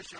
بشر